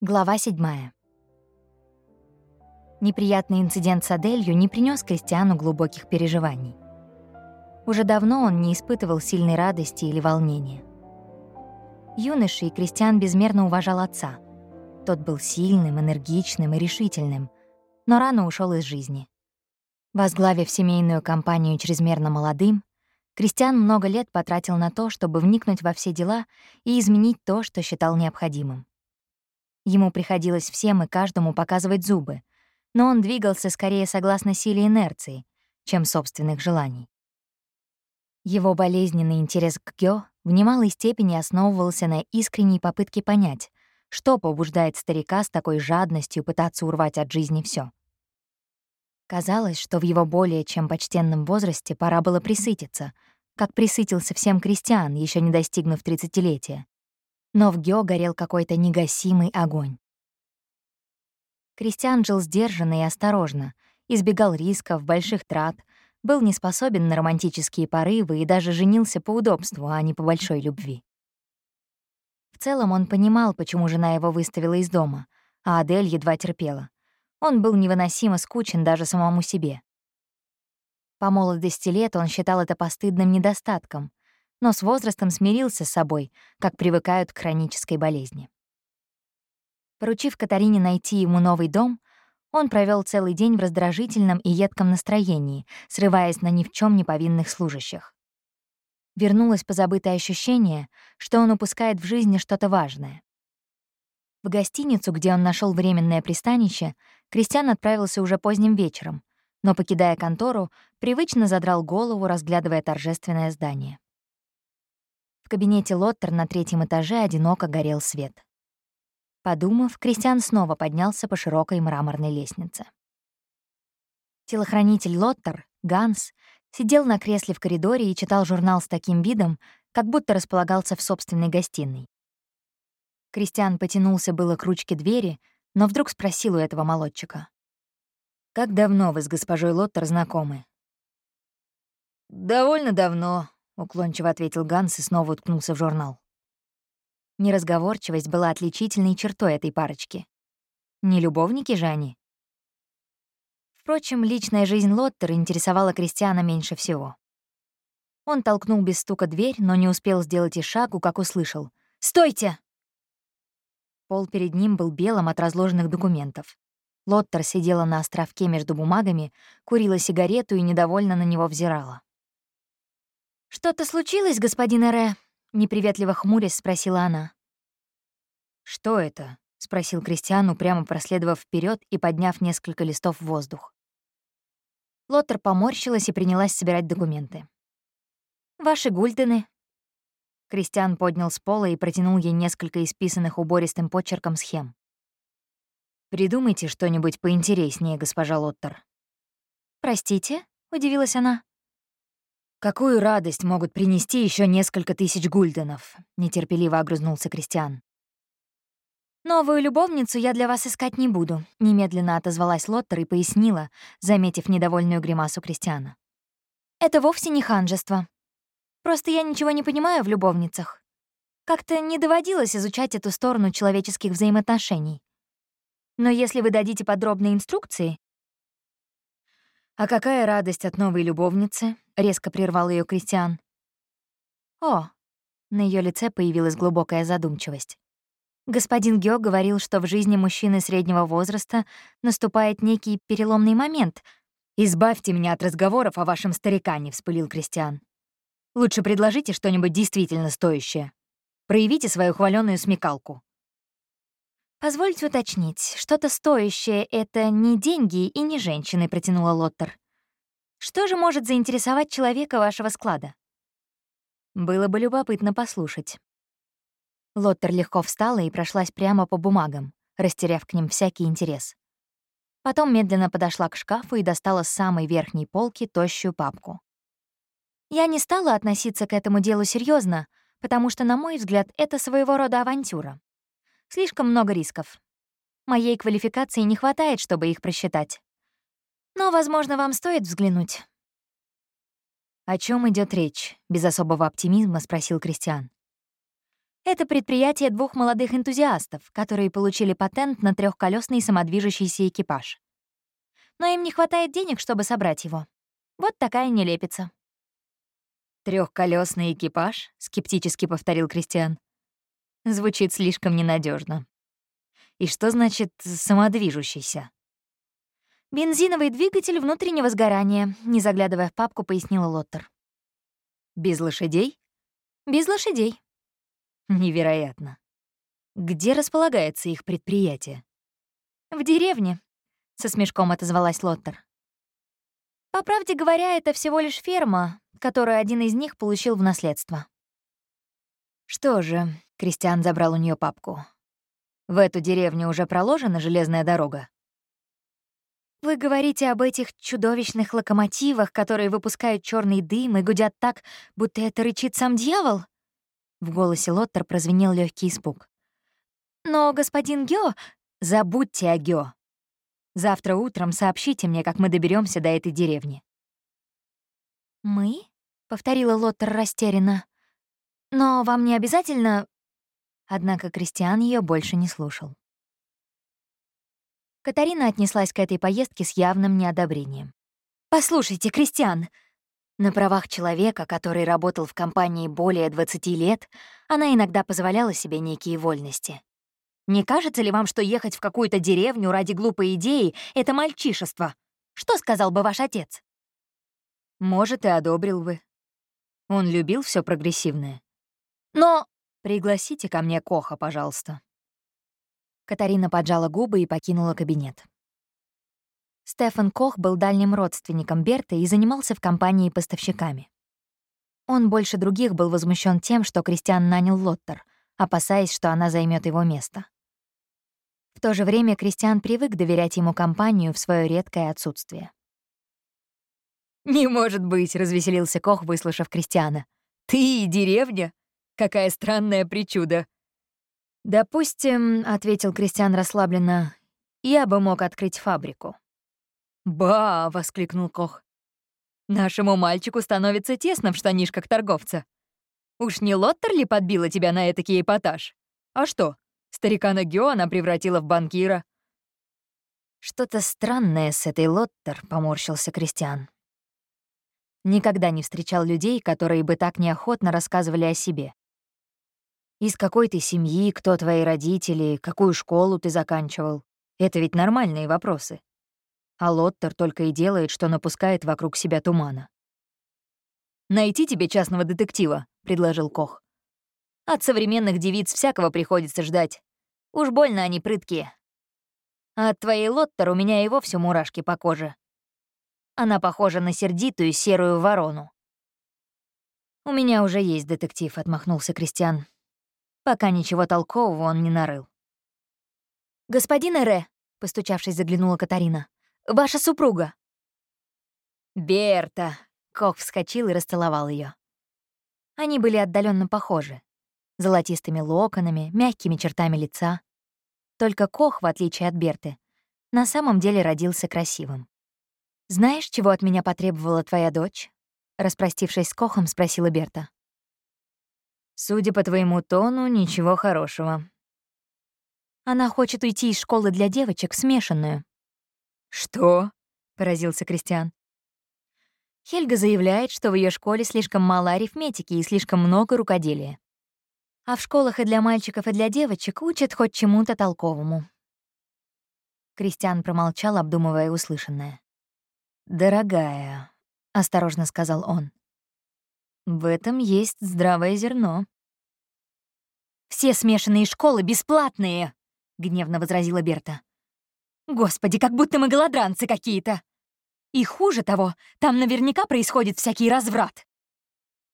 Глава 7. Неприятный инцидент с Аделью не принес Кристиану глубоких переживаний. Уже давно он не испытывал сильной радости или волнения. Юношей Кристиан безмерно уважал отца. Тот был сильным, энергичным и решительным, но рано ушел из жизни. Возглавив семейную компанию чрезмерно молодым, Кристиан много лет потратил на то, чтобы вникнуть во все дела и изменить то, что считал необходимым. Ему приходилось всем и каждому показывать зубы, но он двигался скорее согласно силе инерции, чем собственных желаний. Его болезненный интерес к Гё в немалой степени основывался на искренней попытке понять, что побуждает старика с такой жадностью пытаться урвать от жизни все. Казалось, что в его более чем почтенном возрасте пора было присытиться, как присытился всем крестьян, еще не достигнув тридцатилетия, но в Гео горел какой-то негасимый огонь. Кристиан жил сдержанно и осторожно, избегал рисков, больших трат, был не способен на романтические порывы и даже женился по удобству, а не по большой любви. В целом он понимал, почему жена его выставила из дома, а Адель едва терпела. Он был невыносимо скучен даже самому себе. По молодости лет он считал это постыдным недостатком, но с возрастом смирился с собой, как привыкают к хронической болезни. Поручив Катарине найти ему новый дом, он провел целый день в раздражительном и едком настроении, срываясь на ни в чем не повинных служащих. Вернулось позабытое ощущение, что он упускает в жизни что-то важное. В гостиницу, где он нашел временное пристанище, Кристиан отправился уже поздним вечером, но, покидая контору, привычно задрал голову, разглядывая торжественное здание. В кабинете Лоттер на третьем этаже одиноко горел свет. Подумав, Кристиан снова поднялся по широкой мраморной лестнице. Телохранитель Лоттер, Ганс, сидел на кресле в коридоре и читал журнал с таким видом, как будто располагался в собственной гостиной. Кристиан потянулся было к ручке двери, но вдруг спросил у этого молодчика. «Как давно вы с госпожой Лоттер знакомы?» «Довольно давно», уклончиво ответил Ганс и снова уткнулся в журнал. Неразговорчивость была отличительной чертой этой парочки. Не любовники же они? Впрочем, личная жизнь Лоттер интересовала Кристиана меньше всего. Он толкнул без стука дверь, но не успел сделать и шагу, как услышал. «Стойте!» Пол перед ним был белым от разложенных документов. Лоттер сидела на островке между бумагами, курила сигарету и недовольно на него взирала. «Что-то случилось, господин Эре?» — неприветливо хмурясь спросила она. «Что это?» — спросил Кристиан, прямо проследовав вперед и подняв несколько листов в воздух. Лоттер поморщилась и принялась собирать документы. «Ваши гульдены». Кристиан поднял с пола и протянул ей несколько исписанных убористым почерком схем. «Придумайте что-нибудь поинтереснее, госпожа Лоттер». «Простите?» — удивилась она. «Какую радость могут принести еще несколько тысяч гульденов?» — нетерпеливо огрызнулся Кристиан. «Новую любовницу я для вас искать не буду», — немедленно отозвалась Лоттер и пояснила, заметив недовольную гримасу Кристиана. «Это вовсе не ханжество. Просто я ничего не понимаю в любовницах. Как-то не доводилось изучать эту сторону человеческих взаимоотношений. Но если вы дадите подробные инструкции, «А какая радость от новой любовницы?» — резко прервал ее Кристиан. «О!» — на ее лице появилась глубокая задумчивость. Господин Гё говорил, что в жизни мужчины среднего возраста наступает некий переломный момент. «Избавьте меня от разговоров о вашем старикане», — вспылил Кристиан. «Лучше предложите что-нибудь действительно стоящее. Проявите свою хваленую смекалку». «Позвольте уточнить, что-то стоящее — это не деньги и не женщины», — протянула Лоттер. «Что же может заинтересовать человека вашего склада?» Было бы любопытно послушать. Лоттер легко встала и прошлась прямо по бумагам, растеряв к ним всякий интерес. Потом медленно подошла к шкафу и достала с самой верхней полки тощую папку. Я не стала относиться к этому делу серьезно, потому что, на мой взгляд, это своего рода авантюра. Слишком много рисков. Моей квалификации не хватает, чтобы их просчитать. Но, возможно, вам стоит взглянуть. «О чем идет речь?» — без особого оптимизма спросил Кристиан. Это предприятие двух молодых энтузиастов, которые получили патент на трехколесный самодвижущийся экипаж. Но им не хватает денег, чтобы собрать его. Вот такая нелепица. Трехколесный экипаж? скептически повторил Кристиан. Звучит слишком ненадежно. И что значит самодвижущийся? Бензиновый двигатель внутреннего сгорания, не заглядывая в папку, пояснила Лоттер. Без лошадей? Без лошадей. Невероятно. Где располагается их предприятие? В деревне, со смешком отозвалась Лоттер. По правде говоря, это всего лишь ферма, которую один из них получил в наследство. Что же, Кристиан забрал у нее папку. В эту деревню уже проложена железная дорога? Вы говорите об этих чудовищных локомотивах, которые выпускают черный дым и гудят так, будто это рычит сам дьявол? В голосе Лоттер прозвенел легкий испуг. «Но, господин Гё...» «Забудьте о Гё. Завтра утром сообщите мне, как мы доберемся до этой деревни». «Мы?» — повторила Лоттер растерянно. «Но вам не обязательно...» Однако Кристиан ее больше не слушал. Катарина отнеслась к этой поездке с явным неодобрением. «Послушайте, Кристиан, на правах человека, который работал в компании более 20 лет, она иногда позволяла себе некие вольности. Не кажется ли вам, что ехать в какую-то деревню ради глупой идеи — это мальчишество? Что сказал бы ваш отец? Может, и одобрил бы. Он любил все прогрессивное. Но... Пригласите ко мне Коха, пожалуйста. Катарина поджала губы и покинула кабинет. Стефан Кох был дальним родственником Берты и занимался в компании поставщиками. Он больше других был возмущен тем, что Кристиан нанял Лоттер, опасаясь, что она займет его место. В то же время Кристиан привык доверять ему компанию в свое редкое отсутствие. «Не может быть», — развеселился Кох, выслушав Кристиана. «Ты и деревня? Какая странная причуда». «Допустим», — ответил Кристиан расслабленно, — «я бы мог открыть фабрику». «Ба!» — воскликнул Кох. «Нашему мальчику становится тесно в штанишках торговца. Уж не Лоттер ли подбила тебя на этакий эпатаж? А что, старикана Гео она превратила в банкира?» «Что-то странное с этой Лоттер», — поморщился Кристиан. Никогда не встречал людей, которые бы так неохотно рассказывали о себе. Из какой ты семьи, кто твои родители, какую школу ты заканчивал. Это ведь нормальные вопросы а Лоттер только и делает, что напускает вокруг себя тумана. «Найти тебе частного детектива», — предложил Кох. «От современных девиц всякого приходится ждать. Уж больно они прыткие. А от твоей Лоттер у меня и вовсе мурашки по коже. Она похожа на сердитую серую ворону». «У меня уже есть детектив», — отмахнулся Кристиан. Пока ничего толкового он не нарыл. «Господин Эре», — постучавшись, заглянула Катарина, Ваша супруга». «Берта!» — Кох вскочил и расцеловал ее. Они были отдаленно похожи. Золотистыми локонами, мягкими чертами лица. Только Кох, в отличие от Берты, на самом деле родился красивым. «Знаешь, чего от меня потребовала твоя дочь?» Распростившись с Кохом, спросила Берта. «Судя по твоему тону, ничего хорошего». «Она хочет уйти из школы для девочек, смешанную. «Что?» — поразился Кристиан. Хельга заявляет, что в ее школе слишком мало арифметики и слишком много рукоделия. А в школах и для мальчиков, и для девочек учат хоть чему-то толковому. Кристиан промолчал, обдумывая услышанное. «Дорогая», — осторожно сказал он, — «в этом есть здравое зерно». «Все смешанные школы бесплатные», — гневно возразила Берта. Господи, как будто мы голодранцы какие-то. И хуже того, там наверняка происходит всякий разврат.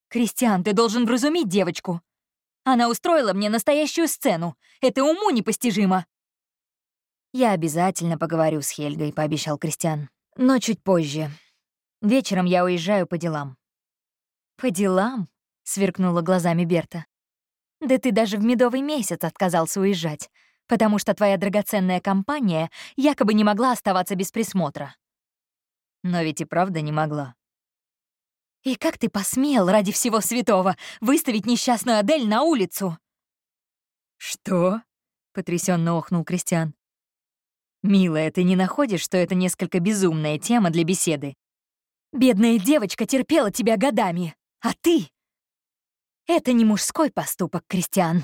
Кристиан, ты должен вразумить девочку. Она устроила мне настоящую сцену. Это уму непостижимо. Я обязательно поговорю с Хельгой, пообещал Кристиан. Но чуть позже. Вечером я уезжаю по делам. По делам? сверкнула глазами Берта. Да ты даже в медовый месяц отказался уезжать потому что твоя драгоценная компания якобы не могла оставаться без присмотра. Но ведь и правда не могла. И как ты посмел ради всего святого выставить несчастную Адель на улицу? «Что?» — потрясенно охнул Кристиан. «Милая, ты не находишь, что это несколько безумная тема для беседы? Бедная девочка терпела тебя годами, а ты...» «Это не мужской поступок, Кристиан».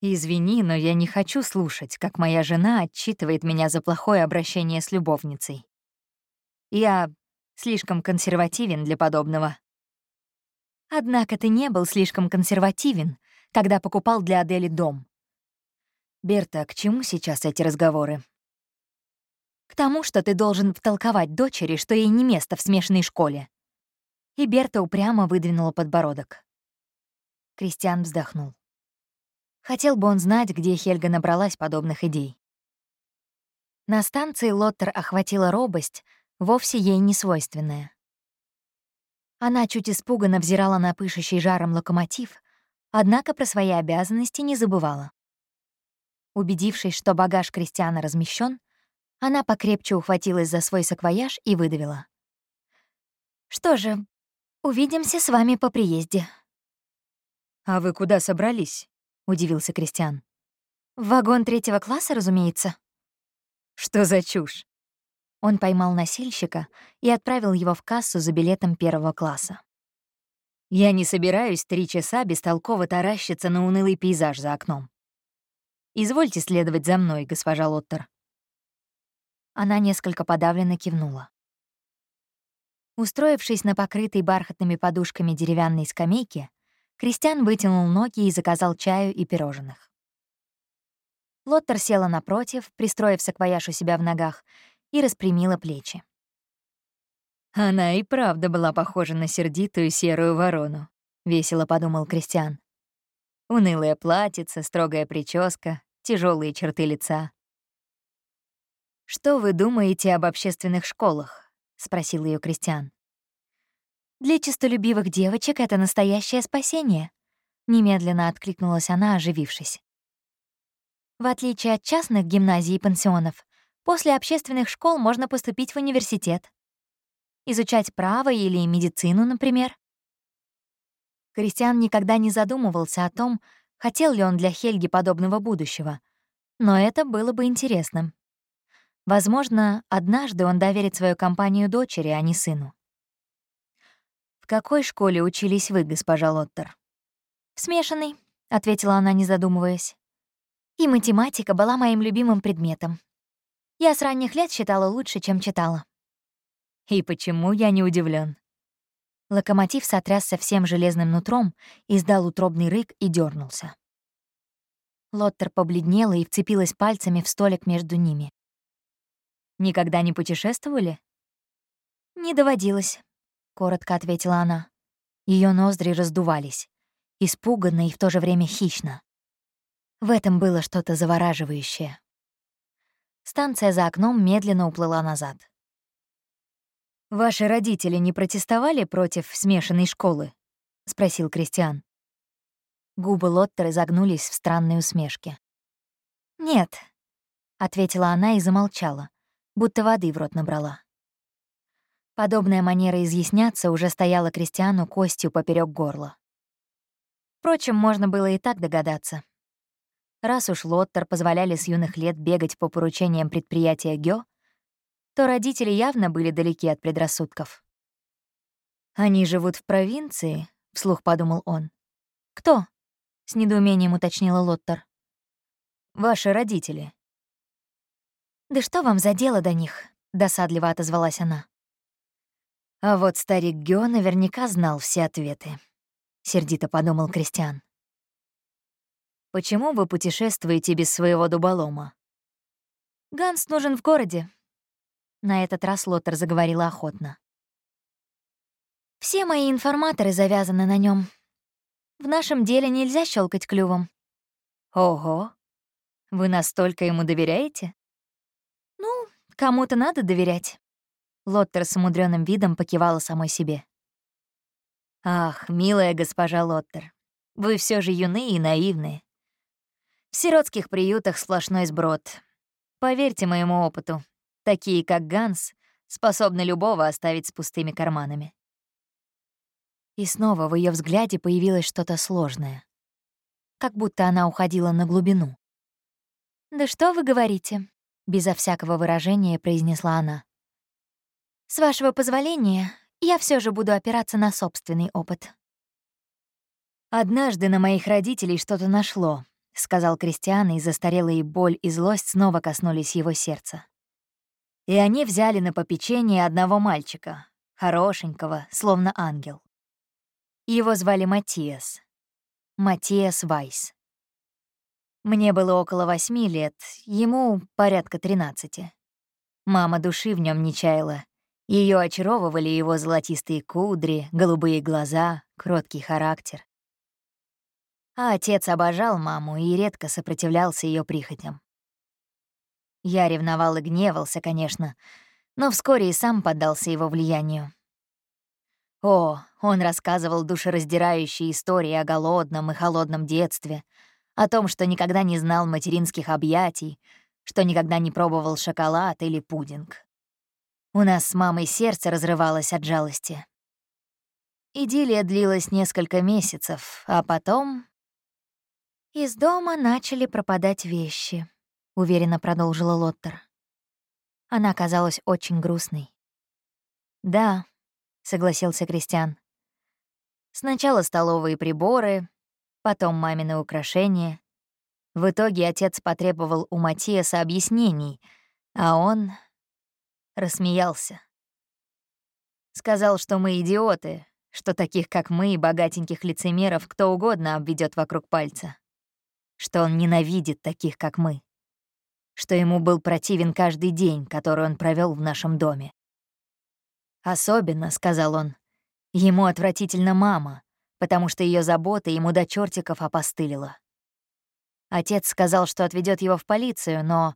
«Извини, но я не хочу слушать, как моя жена отчитывает меня за плохое обращение с любовницей. Я слишком консервативен для подобного». «Однако ты не был слишком консервативен, когда покупал для Адели дом». «Берта, к чему сейчас эти разговоры?» «К тому, что ты должен втолковать дочери, что ей не место в смешанной школе». И Берта упрямо выдвинула подбородок. Кристиан вздохнул. Хотел бы он знать, где Хельга набралась подобных идей. На станции Лоттер охватила робость, вовсе ей не свойственная. Она чуть испуганно взирала на пышущий жаром локомотив, однако про свои обязанности не забывала. Убедившись, что багаж Кристиана размещен, она покрепче ухватилась за свой саквояж и выдавила. «Что же, увидимся с вами по приезде». «А вы куда собрались?» — удивился Кристиан. «В вагон третьего класса, разумеется». «Что за чушь?» Он поймал носильщика и отправил его в кассу за билетом первого класса. «Я не собираюсь три часа бестолково таращиться на унылый пейзаж за окном. Извольте следовать за мной, госпожа Лоттер». Она несколько подавленно кивнула. Устроившись на покрытой бархатными подушками деревянной скамейке, Кристиан вытянул ноги и заказал чаю и пирожных. Лоттер села напротив, пристроив саквояж у себя в ногах, и распрямила плечи. «Она и правда была похожа на сердитую серую ворону», — весело подумал Кристиан. Унылое платьице, строгая прическа, тяжелые черты лица. «Что вы думаете об общественных школах?» — спросил ее Кристиан. Для честолюбивых девочек это настоящее спасение», — немедленно откликнулась она, оживившись. В отличие от частных гимназий и пансионов, после общественных школ можно поступить в университет. Изучать право или медицину, например. Кристиан никогда не задумывался о том, хотел ли он для Хельги подобного будущего, но это было бы интересным. Возможно, однажды он доверит свою компанию дочери, а не сыну. «В какой школе учились вы, госпожа Лоттер?» «В смешанной», — ответила она, не задумываясь. «И математика была моим любимым предметом. Я с ранних лет считала лучше, чем читала». «И почему я не удивлен? Локомотив сотрясся всем железным нутром, издал утробный рык и дернулся. Лоттер побледнела и вцепилась пальцами в столик между ними. «Никогда не путешествовали?» «Не доводилось», — коротко ответила она. Ее ноздри раздувались, испуганно и в то же время хищно. В этом было что-то завораживающее. Станция за окном медленно уплыла назад. «Ваши родители не протестовали против смешанной школы?» — спросил Кристиан. Губы Лоттера загнулись в странной усмешке. «Нет», — ответила она и замолчала, будто воды в рот набрала. Подобная манера изъясняться уже стояла Кристиану костью поперек горла. Впрочем, можно было и так догадаться. Раз уж Лоттер позволяли с юных лет бегать по поручениям предприятия Гё, то родители явно были далеки от предрассудков. «Они живут в провинции», — вслух подумал он. «Кто?» — с недоумением уточнила Лоттер. «Ваши родители». «Да что вам за дело до них?» — досадливо отозвалась она. А вот старик Гё наверняка знал все ответы. Сердито подумал Кристиан. «Почему вы путешествуете без своего дуболома?» «Ганс нужен в городе». На этот раз Лоттер заговорила охотно. «Все мои информаторы завязаны на нем. В нашем деле нельзя щелкать клювом». «Ого! Вы настолько ему доверяете?» «Ну, кому-то надо доверять». Лоттер с умудренным видом покивала самой себе. «Ах, милая госпожа Лоттер, вы все же юны и наивны. В сиротских приютах сплошной сброд. Поверьте моему опыту, такие как Ганс способны любого оставить с пустыми карманами». И снова в ее взгляде появилось что-то сложное. как будто она уходила на глубину. «Да что вы говорите?» — безо всякого выражения произнесла она. «С вашего позволения, я все же буду опираться на собственный опыт». «Однажды на моих родителей что-то нашло», — сказал Кристиан, и застарелые боль и злость снова коснулись его сердца. И они взяли на попечение одного мальчика, хорошенького, словно ангел. Его звали Матиас. Матиас Вайс. Мне было около восьми лет, ему порядка тринадцати. Мама души в нем не чаяла. Ее очаровывали его золотистые кудри, голубые глаза, кроткий характер. А отец обожал маму и редко сопротивлялся ее прихотям. Я ревновал и гневался, конечно, но вскоре и сам поддался его влиянию. О, он рассказывал душераздирающие истории о голодном и холодном детстве, о том, что никогда не знал материнских объятий, что никогда не пробовал шоколад или пудинг. У нас с мамой сердце разрывалось от жалости. Идиллия длилась несколько месяцев, а потом «Из дома начали пропадать вещи», — уверенно продолжила Лоттер. Она казалась очень грустной. «Да», — согласился Кристиан. «Сначала столовые приборы, потом мамины украшения. В итоге отец потребовал у Матиаса объяснений, а он рассмеялся. Сказал, что мы идиоты, что таких, как мы, богатеньких лицемеров, кто угодно обведет вокруг пальца что он ненавидит таких, как мы, что ему был противен каждый день, который он провел в нашем доме. Особенно, — сказал он, — ему отвратительно мама, потому что ее забота ему до чертиков опостылила. Отец сказал, что отведет его в полицию, но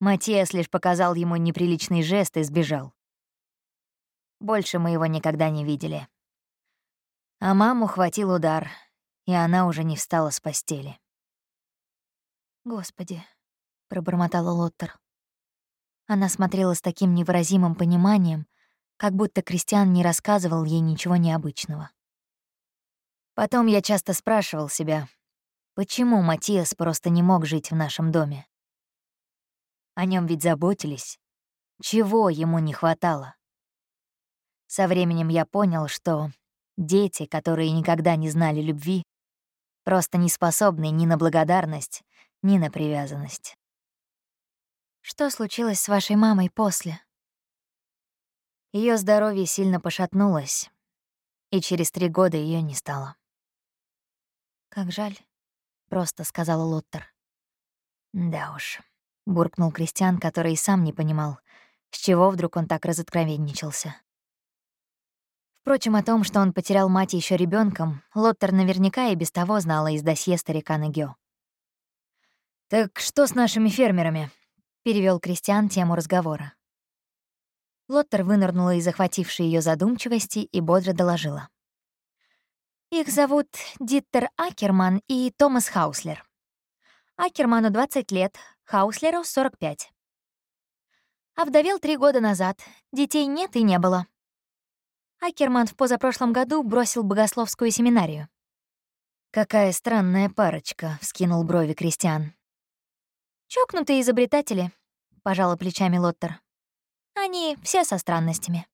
Матиас лишь показал ему неприличный жест и сбежал. Больше мы его никогда не видели. А маму хватил удар, и она уже не встала с постели. «Господи», — пробормотала Лоттер. Она смотрела с таким невыразимым пониманием, как будто Кристиан не рассказывал ей ничего необычного. Потом я часто спрашивал себя, почему Матиас просто не мог жить в нашем доме? О нем ведь заботились. Чего ему не хватало? Со временем я понял, что дети, которые никогда не знали любви, просто не способны ни на благодарность, ни на привязанность. Что случилось с вашей мамой после? Ее здоровье сильно пошатнулось, и через три года ее не стало. «Как жаль», — просто сказала Лоттер. «Да уж», — буркнул Кристиан, который и сам не понимал, с чего вдруг он так разоткровенничался. Впрочем, о том, что он потерял мать еще ребенком, Лоттер наверняка и без того знала из досье старика Нагё. «Так что с нашими фермерами?» — перевел Кристиан тему разговора. Лоттер вынырнула из захватившей ее задумчивости и бодро доложила. «Их зовут Диттер Акерман и Томас Хауслер. Акерману 20 лет, Хауслеру — 45. Овдовел три года назад, детей нет и не было. Акерман в позапрошлом году бросил богословскую семинарию. «Какая странная парочка», — вскинул брови Кристиан. «Чокнутые изобретатели», — пожала плечами Лоттер. «Они все со странностями».